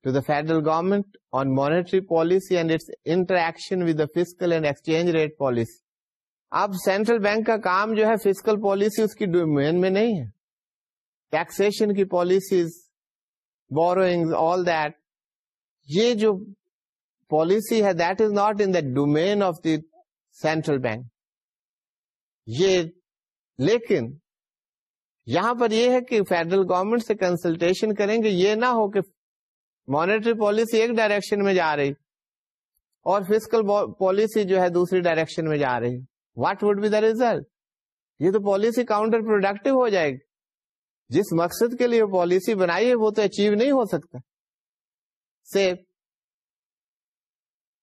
to the federal government on monetary policy and its interaction with the physical and exchange rate policy اب central bank کا کام جو ہے فزیکل پالیسی اس کی ڈومین میں نہیں ہے. ٹیکسیشن کی پالیسیز بوروئنگ آل دیٹ یہ جو پالیسی ہے that is not in the domain of the central bank یہ لیکن یہاں پر یہ ہے کہ فیڈرل گورنمنٹ سے کنسلٹیشن کریں گے، یہ نہ ہو کہ مانیٹری پالیسی ایک ڈائریکشن میں جا رہی اور فزیکل پالیسی جو ہے دوسری ڈائریکشن میں جا رہی۔ What would be the result یہ تو پالیسی کاؤنٹر پروڈکٹیو ہو جائے گی۔ جس مقصد کے لیے پالیسی بنائی ہے وہ تو اچیو نہیں ہو سکتا۔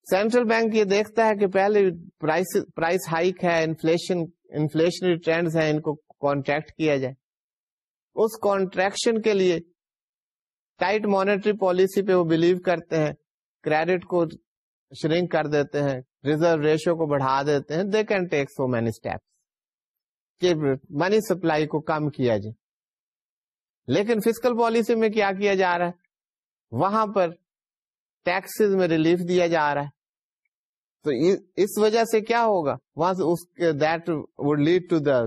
سینٹرل بینک یہ دیکھتا ہے کہ پہلے پرائس ہائک ہے انفلشن انفلشنری ٹرینڈ ہیں، ان کو کانٹریکٹ کیا جائے۔ اس کانٹریکشن کے لیے ٹائٹ مانیٹری پالیسی پہ وہ بلیو کرتے ہیں کریڈٹ کو شرنک کر دیتے ہیں ریزرو ریشو کو بڑھا دیتے ہیں they can take so many steps کہ منی سپلائی کو کم کیا جائے. لیکن فزیکل پالیسی میں کیا کیا جا رہا ہے؟ وہاں پر ٹیکسز میں ریلیف دیا جا رہا ہے. تو اس وجہ سے کیا ہوگا؟ وہاں سے that would lead to the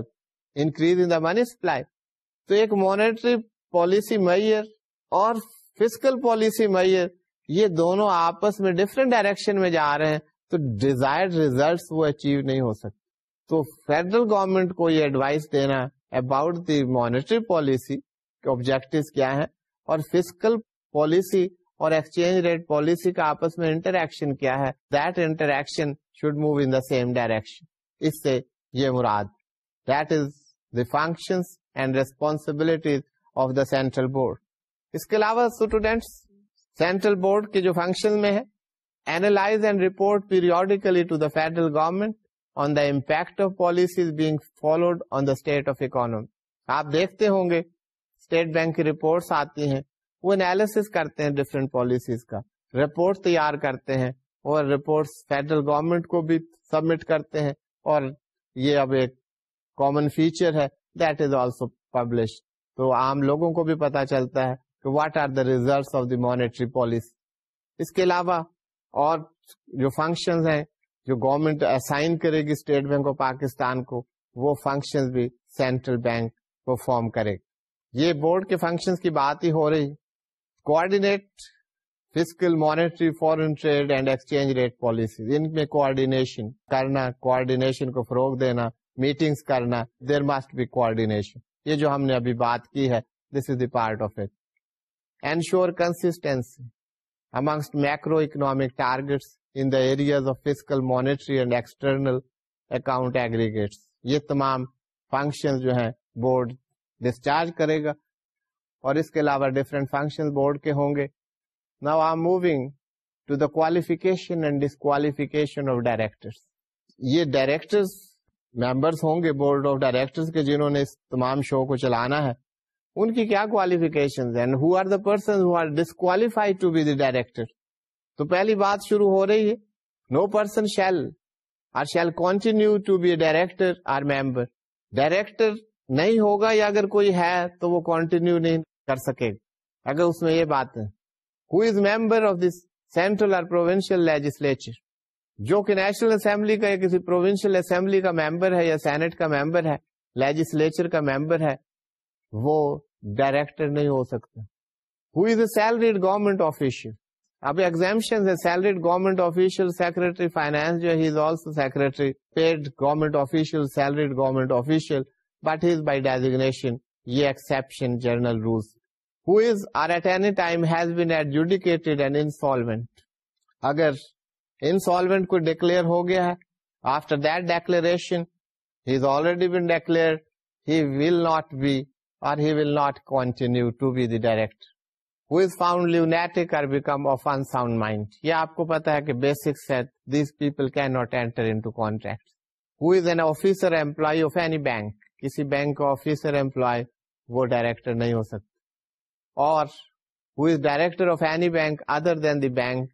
increase in the money supply تو ایک مانیٹری پالیسی میئر اور فزیکل پالیسی میئر یہ دونوں آپس میں ڈفرینٹ ڈائریکشن میں جا رہے ہیں، تو ڈیزائر ریزلٹ وہ اچیو نہیں ہو سکتے۔ تو فیڈرل گورنمنٹ کو یہ ایڈوائس دینا اباؤٹ دی مانیٹری پالیسی کے آبجیکٹو کیا ہے اور فزیکل پالیسی اور ایکسچینج ریٹ پالیسی کا آپس میں انٹریکشن کیا ہے۔ That interaction should move in the same direction اس سے یہ مراد۔ That is the functions and responsibilities of the central board اس کے علاوہ اسٹوڈینٹس سینٹرل بورڈ کے جو فنکشن میں ہے analyse and report periodically to the federal government on the impact of policies being followed on the state of economy آپ دیکھتے ہوں گے اسٹیٹ بینک کی رپورٹس آتی ہیں، وہ انالیس کرتے ہیں ڈفرینٹ پالیسیز کا رپورٹ تیار کرتے ہیں اور رپورٹ فیڈرل گورنمنٹ کو بھی سبمٹ کرتے ہیں اور یہ اب ایک کامن فیچر ہے دیٹ از آلسو پبلش تو عام لوگوں کو بھی پتا چلتا ہے کہ what are the result of the monetary policy اس کے علاوہ اور جو فنکشن ہیں جو گورنمنٹ اسائن کرے گی اسٹیٹ بینک آف پاکستان کو وہ فنکشن بھی سینٹرل بینک پرفارم کرے گا یہ بورڈ کے فنکشن کی بات ہی ہو رہی coordinate physical monetary foreign trade and exchange rate policy ان میں کوآڈینیشن کرنا کوآڈینیشن کو فروغ دینا میٹنگس کرنا دیر مسٹ بی کوآڈینیشن یہ جو ہم نے ابھی بات کی ہے this is the part of it ensure consistency amongst macro economic targets in the areas of physical monetary and external account aggregates یہ تمام فنکشن جو ہیں بورڈ ڈسچارج کرے گا اور اس کے علاوہ ڈفرینٹ فنکشن بورڈ کے ہوں گے. Now are moving to the qualification and disqualification of director یہ ڈائریکٹر ممبرس ہوں گے بورڈ آف ڈائریکٹر کے، جنہوں نے اس تمام شو کو چلانا ہے. ان کی کیا qualification who are the person who are disqualified to be the director تو پہلی بات شروع ہو رہی ہے۔ No person shall or shall continue to be director or member director نہیں ہوگا یا اگر کوئی ہے تو وہ کنٹینیو نہیں کر سکے گا۔ اگر اس میں یہ بات ہے۔ Who is member of this central اور پروونشل لیجسلیچر جو کہ نیشنل اسمبلی کا یا کسی پروونشل اسمبلی کا ممبر ہے یا سینٹ کا ممبر ہے لیجسلیچر کا ممبر ہے، وہ ڈائریکٹر نہیں ہو سکتا who is a salaried government official اب ایگزامشن ہے salaried government official secretary finance جو he is also secretary paid government official salaried government official but his by designation یہ exception general rules who is or at any time has been adjudicated and insolvent اگر insolvent کو declare ہو گیا ہے after that declaration he is already been declare he will not be اور he will not continue to be the director mind یہ آپ کو پتا ہے کہ basic set these people can not enter into contract who is an officer employee of any bank کسی bank کا officer employee وہ ڈائریکٹر نہیں ہو سکتا اور who is director of any bank other than the bank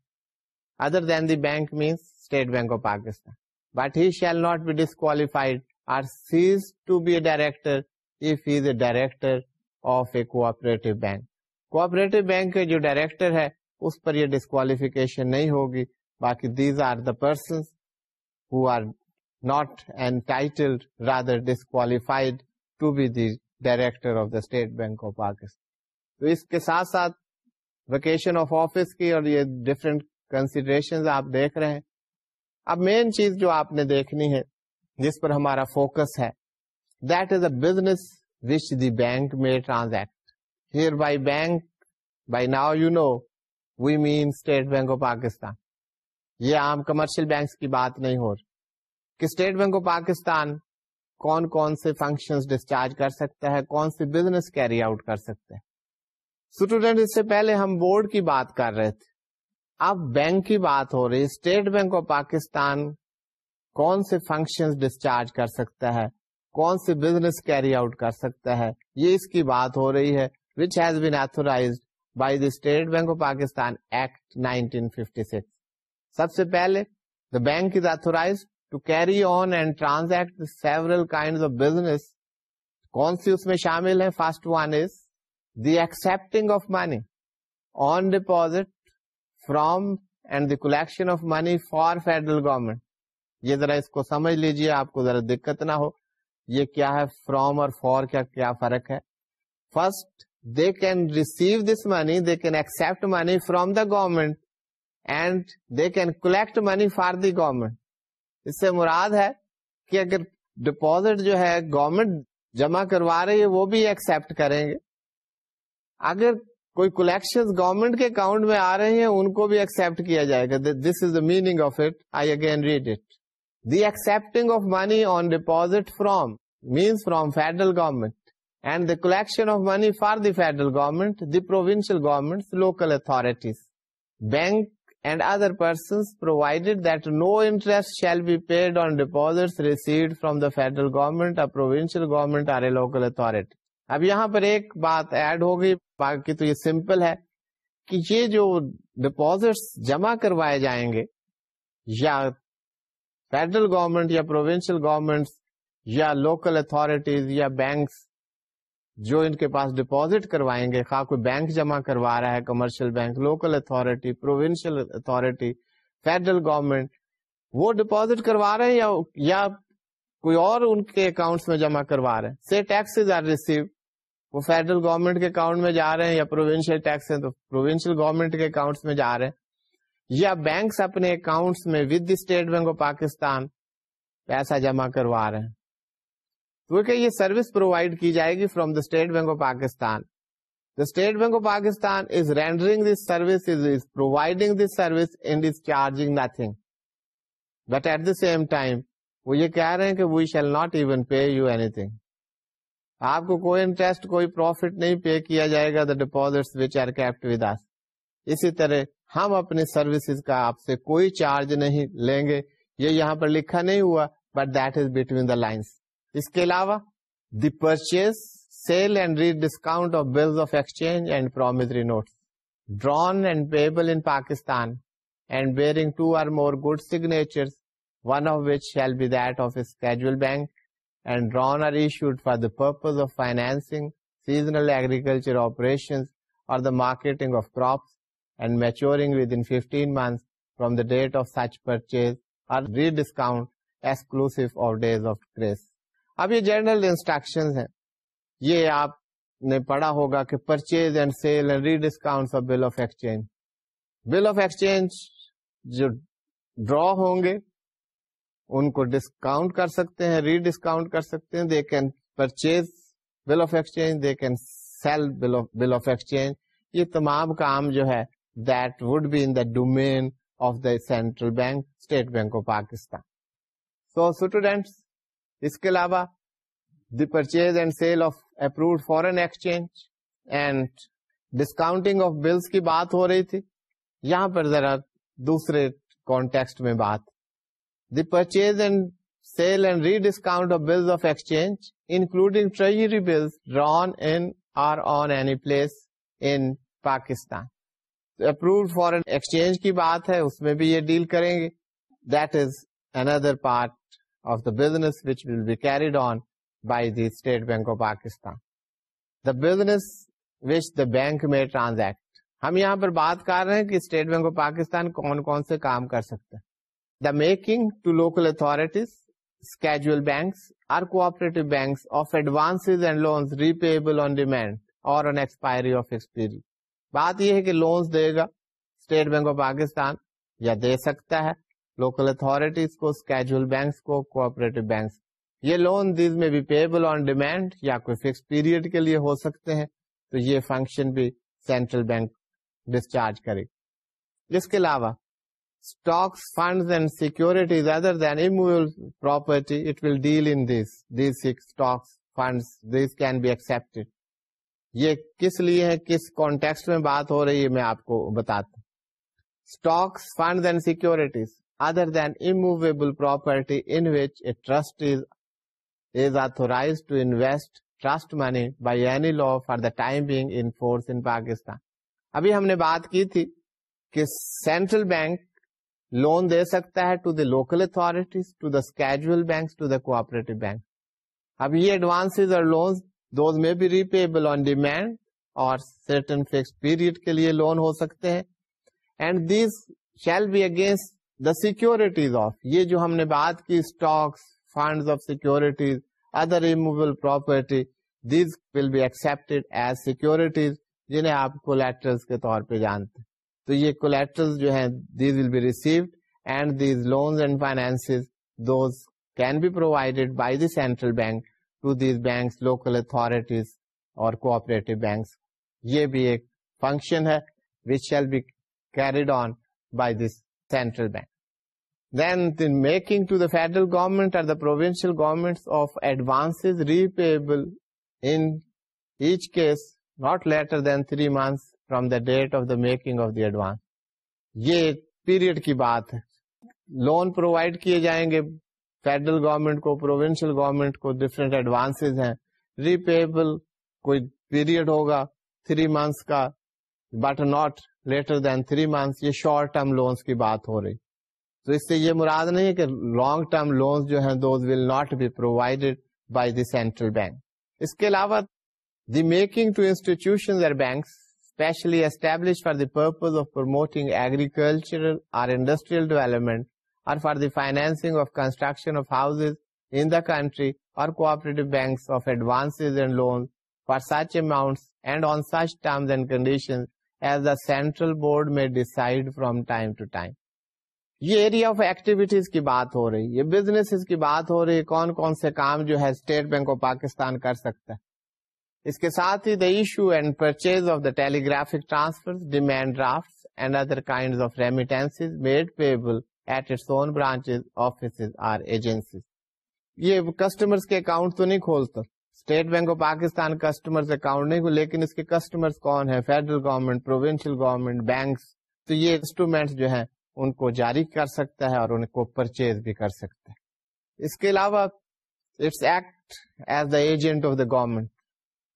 other than the bank means State Bank of Pakistan but he shall not be disqualified or cease to be a director if is a director of a cooperative bank cooperative bank کے جو director ہے، اس پر یہ disqualification نہیں ہوگی. باقی these are the person who are not entitled rather disqualified to be the director of the State Bank of Pakistan تو اس کے ساتھ ساتھ ویکیشن آف آفس کی اور یہ ڈفرینٹ کنسیڈریشن آپ دیکھ رہے ہیں. اب مین چیز جو آپ نے دیکھنی ہے، جس پر ہمارا فوکس ہے that is a business which the bank may transact Here by bank, by now you know, we mean State Bank of Pakistan. یہ عام کمرشل بینکس کی بات نہیں ہو رہی کہ اسٹیٹ بینک آف پاکستان کون کون سے فنکشن ڈسچارج کر سکتا ہے کون سے بزنس کیری آؤٹ کر سکتے ہیں اسٹوڈینٹ اس سے پہلے ہم بورڈ کی بات کر رہے تھے۔ اب بینک کی بات ہو رہی اسٹیٹ بینک آف پاکستان کون سے فنکشن ڈسچارج کر سکتا ہے؟ کون سے بزنس کیری آؤٹ کر سکتا ہے یہ اس کی بات ہو رہی ہے، which has been authorized by the State Bank of Pakistan Act 1956. سب سے پہلے، the bank is authorized to carry on and transact several kinds of business. کون سی اس میں شامل ہے first one is the accepting of money on deposit from and the collection of money for federal government یہ ذرا اس کو سمجھ لیجیے آپ کو ذرا دقت نہ ہو یہ کیا ہے فرام اور فور کا کیا فرق ہے؟ First they can receive this money, they can accept money from the government and they can collect money for the government. اس سے مراد ہے کہ اگر ڈپوزٹ جو ہے گورنمنٹ جمع کروا رہی ہے وہ بھی ایکسپٹ کریں گے۔ اگر کوئی کلیکشن گورنمنٹ کے اکاؤنٹ میں آ رہے ہیں ان کو بھی ایکسپٹ کیا جائے گا۔ This is the meaning of it I again read it the accepting of money on deposit from means from federal government and the collection of money for the federal government the provincial government local authorities bank and other persons provided that no interest shall be paid on deposit received from the federal government اور provincial government or a local authority اب یہاں پر ایک بات add ہوگی، باقی تو یہ سمپل ہے کہ یہ جو ڈپوزٹ جمع کروائے جائیں گے یا فیڈرل گورنمنٹ یا پروونشل گورنمنٹ یا لوکل اتارٹیز یا بینکس جو ان کے پاس ڈپوزٹ کروائیں گے، خواہ کوئی بینک جمع کروا رہا ہے commercial bank local authority provincial authority federal government وہ ڈپوزٹ کروا رہے ہیں یا یا کوئی اور ان کے اکاؤنٹس میں جمع کروا رہے ہیں؟ سی ٹیکسز آر ریسیو وہ فیڈرل گورنمنٹ کے اکاؤنٹ میں جا رہے ہیں یا پروونشل ٹیکس ہیں تو پروونشل گورنمنٹ کے اکاؤنٹس میں جا رہے ہیں۔ یا بینکس اپنے اکاؤنٹس میں with State Bank of Pakistan پیسہ جمع کروا رہے ہیں۔ کیونکہ یہ سروس پرووائڈ کی جائے گی from the State Bank of Pakistan the State Bank of Pakistan is rendering this service is providing this service in this charging nothing but at the same time وہ یہ کہہ رہے ہیں کہ we shall not even pay you anything آپ کو کوئی interest کوئی پروفٹ نہیں پے کیا جائے گا the deposit which are kept with us اسی طرح ہم اپنے سروسز کا آپ سے کوئی چارج نہیں لیں گے۔ یہ یہاں پر لکھا نہیں ہوا but that is between the lines اس کے علاوہ the purchase sale and rediscount of bills of exchange and promissory note drawn and payable in Pakistan and bearing two or more good signature one of which shall be that of scheduled bank and drawn or issued for the purpose of financing seasonal agriculture operation اور the marketing of crops and maturing within 15 months from the date of such purchase or re-discount exclusive of days of grace. اب یہ general instruction ہیں یہ آپ نے پڑھا ہوگا کہ purchase and sale and rediscount of bill of exchange bill of exchange جو ڈرا ہوں گے ان کو ڈسکاؤنٹ کر سکتے ہیں ری ڈسکاؤنٹ کر سکتے ہیں they can purchase bill of exchange they can sell bill of exchange یہ تمام کام جو ہے that would be in the domain of the central bank, State Bank of Pakistan. So students, اس کے علاوہ the purchase and sale of approved foreign exchange and discounting of bills کی بات ہو رہی تھی یہاں پر ذرا دوسرے کانٹیکسٹ میں بات the purchase and sale and rediscount of bills of exchange including treasury bills drawn in or on any place in Pakistan approved foreign exchange کی بات ہے، اس میں بھی یہ ڈیل کریں گے۔ That is under part of the business which will be carried on by the State Bank of Pakistan the business which the bank may transact ہم یہاں پر بات کر رہے ہیں کہ اسٹیٹ بینک آف پاکستان کون کون سے کام کر سکتے ہیں the making to local authorities scheduled banks or cooperative banks of advance and loans repayable on demand اور آن ایکسپائری آف ایکسپیری بات یہ ہے کہ لونس دے گا اسٹیٹ بینک آف پاکستان یا دے سکتا ہے۔ لوکل اتارٹیز کو اسکیجل بینکس کو کوپریٹو بینکس یہ لون دیز میں بھی پیبل آن ڈیمانڈ یا کوئی فکس پیریڈ کے لیے ہو سکتے ہیں۔ تو یہ فنکشن بھی سینٹرل بینک ڈسچارج کرے۔ اس کے علاوہ stocks fund and securities other than immovable property it will deal in this these stocks fund these can be accepted یہ کس لیے ہے؟ کس کانٹیکس میں بات ہو رہی ہے؟ میں آپ کو بتاتا ہوں۔ Stocks fund and securities other than immovable property in which a trust is is authorise to invest trust money by any law for the time being in force in Pakistan ابھی ہم نے بات کی تھی کہ سینٹرل بینک لون دے سکتا ہے to the local authorities to the scheduled bank to the cooperative bank اب یہ ایڈوانس اور لونس دوز میں بھی ریپیبل آن ڈیمانڈ اور سرٹن فکس پیریڈ کے لیے لون ہو سکتے ہیں. And these shall be against the securities of یہ جو ہم نے بات کی stocks fund of securities other removable property these will be accept as securities جنہیں آپ کولیٹرل کے طور پہ جانتے تو یہ کولیٹرل جو ہیں these will be received and these loans and finance those can be provided by the central bank to these banks local authorities اور کوپریٹو بینکس یہ بھی ایک فنکشن ہے which shall be carried on by this central bank then making to the federal government اور the provincial government of advance repayable in each case not later than three months from the date of the making of the advance یہ ایک period کی بات ہے. Loan provide کیے جائیں گے federal government کو، پروونشل گورنمنٹ کو ڈفرینٹ ایڈوانس ہیں۔ ریپیبل کوئی پیریڈ ہوگا تھری منتھس کا but not later than three months یہ شارٹ ٹرم لونس کی بات ہو رہی۔ تو اس سے یہ مراد نہیں ہے کہ لانگ ٹرم لونس جو ہیں those will not be provided by the central bank اس کے علاوہ، The making to institutions or banks specially established for the purpose of promoting agricultural or industrial or for the financing of construction of houses in the country or cooperative banks of advances and loans for such amounts and on such terms and conditions as the central board may decide from time to time. یہ area of activities کی بات ہو رہی یہ business کی بات ہو رہی ہے، کون کون سے کام جو ہے اسٹیٹ بینک آف پاکستان کر سکتا ہے اس کے ساتھ ہی the issue and purchase of the telegraphic transfer demand draft and other kind of remittance made payable at its own branch office or agencies یہ کسٹمر کے اکاؤنٹ تو نہیں کھولتا۔ State Bank of Pakistan customer account نہیں کھول لیکن اس کے کسٹمر کون ہے federal government provincial government banks تو یہ انسٹرومینٹ جو ہے ان کو جاری کر سکتا ہے اور ان کو پرچیز بھی کر سکتا ہے۔ اس کے علاوہ its act as the agent of the government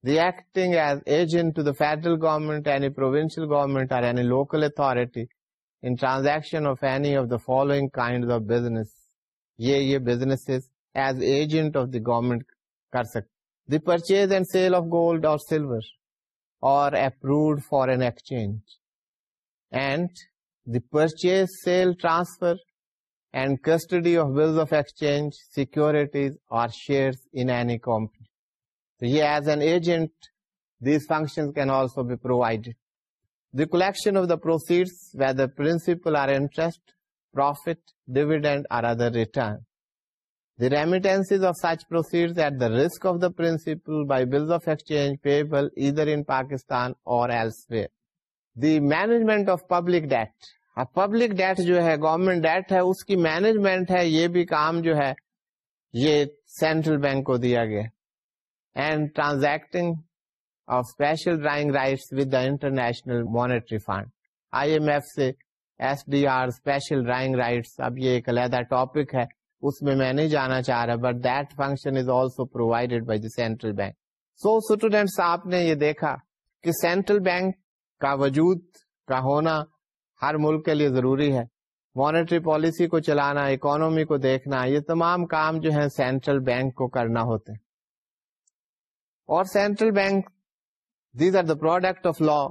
the acting as agent to the federal government any provincial government اور any local authority in transaction of any of the following kind of business یہ یہ business as agent of the government کر سکتے the purchase and sale of gold اور silver اور approved for exchange and the purchase sale transfer and custody of bills of exchange securities اور share in any company یہ as an agent these function can also be provided provided. The collection of the proceeds, whether principal or interest, profit, dividend, or other return. The remittances of such proceeds at the risk of the principal by bills of exchange payable either in Pakistan or elsewhere. The management of public debt اب public debt جو ہے government date ہے اس کی management ہے یہ بھی کام جو ہے یہ سینٹرل بینک کو دیا گیا and transacting of special drawing rights with the International Monetary Fund I M F سے S D R special drawing rights اب یہ ایک علیحدہ ٹاپک ہے اس میں میں نہیں جانا چاہ رہا but that function is also provided by the central bank so students آپ نے یہ دیکھا کہ سینٹرل بینک کا وجود کا ہونا ہر ملک کے لیے ضروری ہے مانیٹری پالیسی کو چلانا اکانومی کو دیکھنا یہ تمام کام جو ہے سینٹرل بینک کو کرنا ہوتے ہیں اور central bank these are the product of law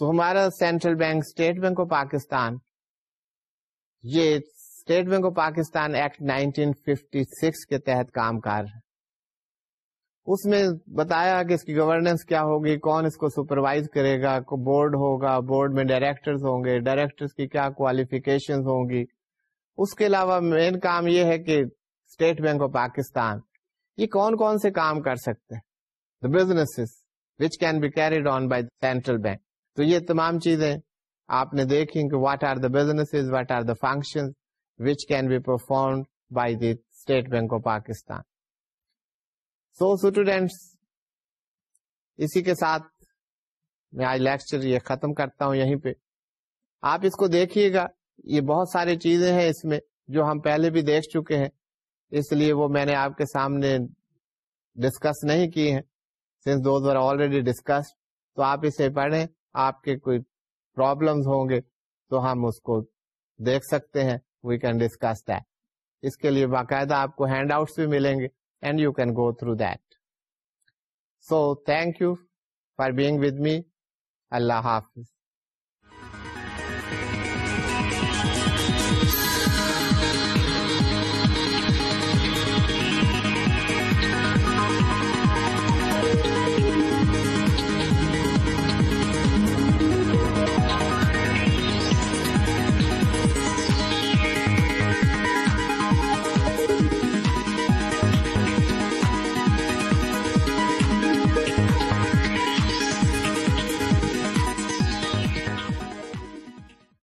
تو ہمارا central bank state bank of Pakistan یہ state bank of Pakistan act 1956 کے تحت کام کر ہے اس میں بتایا کہ اس کی گورننس کیا ہوگی کون اس کو سپروائز کرے گا بورڈ ہوگا بورڈ میں ڈائریکٹر ہوں گے ڈائریکٹر کی کیا کوالیفیکیشن ہوں گی اس کے علاوہ مین کام یہ ہے کہ اسٹیٹ بینک آف پاکستان یہ کون کون سے کام کر سکتے ہیں business which can be carried on by central bank تو یہ تمام چیزیں آپ نے دیکھی کہ what are the business what are the function which can be perform by the state bank of Pakistan so students اسی کے ساتھ میں آج لیکچر یہ ختم کرتا ہوں یہیں پہ. آپ اس کو دیکھیے گا. یہ بہت ساری چیزیں ہیں اس میں جو ہم پہلے بھی دیکھ چکے ہیں. اس لیے وہ میں نے آپ کے سامنے ڈسکس نہیں کی ہیں. Since those are already discuss تو آپ اسے پڑھیں، آپ کے کوئی پرابلم ہوں گے، تو ہم اس کو دیکھ سکتے ہیں وی کین ڈسکس دیٹ اس کے لیے باقاعدہ آپ کو ہینڈ آؤٹس بھی ملیں گے and you can go through that so thank you for being with me اللہ حافظ.